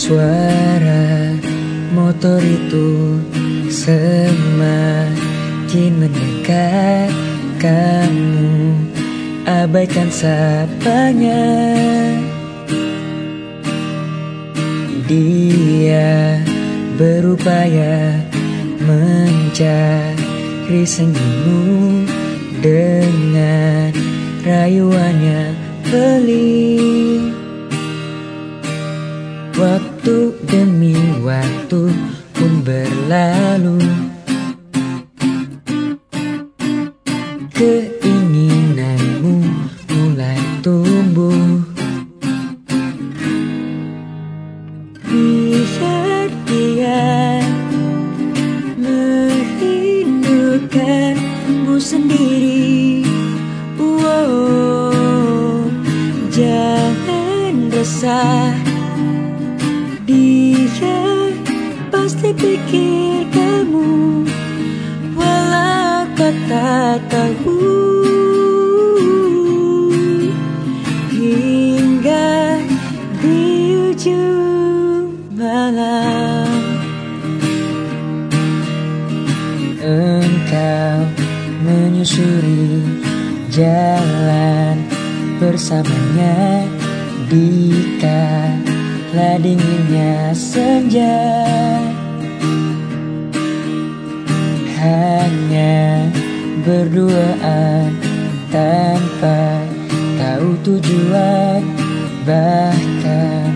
Suara motor itu semakin mendekat Kamu abaikan sapanya. Dia berupaya mencari senyummu Dengan rayuannya pelik Waktu demi waktu pun berlalu. Keinginanmu mulai tumbuh. Biar dia sendiri. Wow, jangan resah pasti pikir kamu Walau kau tak tahu. Hingga di ujung malam Engkau menyusuri jalan bersamanya. Di lah dinginnya senja berduaan tanpa tahu tujuan Bahkan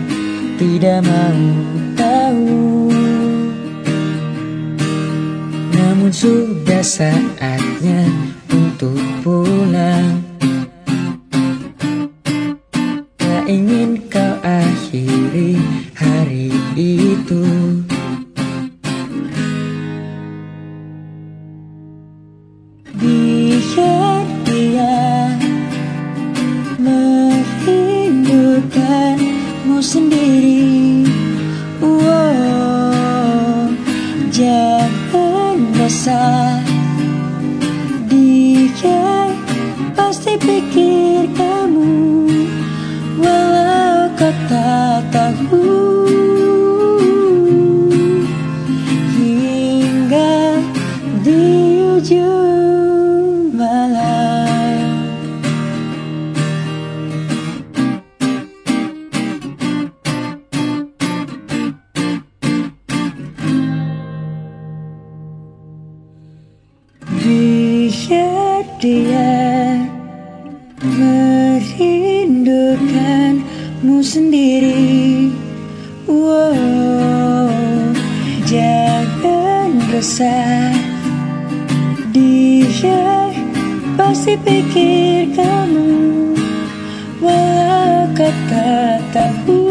tidak mau tahu. Namun sudah saatnya untuk pulang merindukanmu dia merindukanmu sendiri. Wow, jangan resah. Dia pasti pikir kamu Walau kau tak tahu